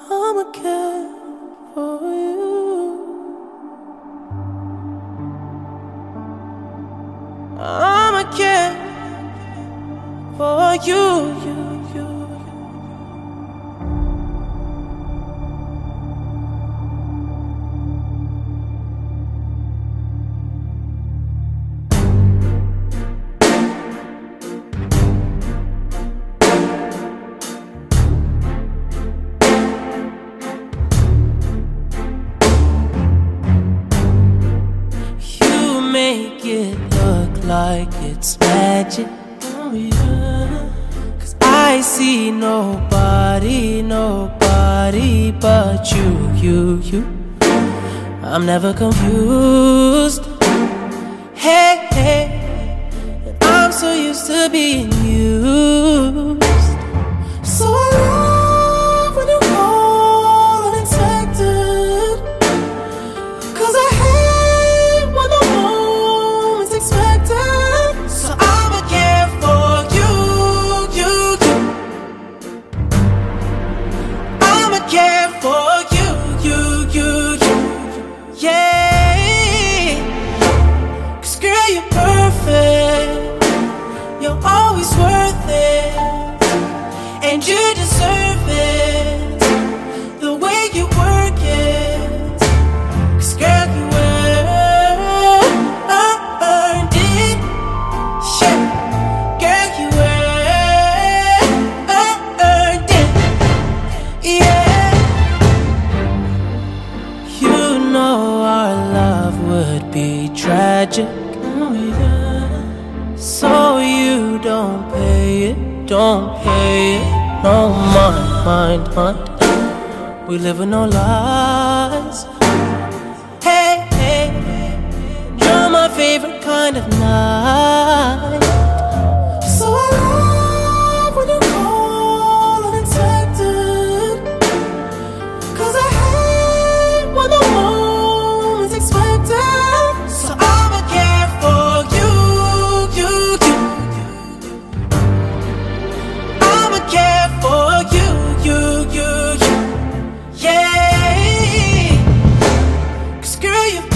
I'ma care for you. I'ma care for you, you, make it look like it's magic. Cause I see nobody, nobody but you, you, you. I'm never confused. Hey, hey. I'm so used to being You're worth it. And you deserve it. The way you work it. Cause girl, you earned it. Yeah. Girl, you earned it. Yeah. You know our love would be tragic. Oh. So don't pay it, don't pay it. No mind, mind, mind. We live with no lies. Hey, hey, you're my favorite kind of night. you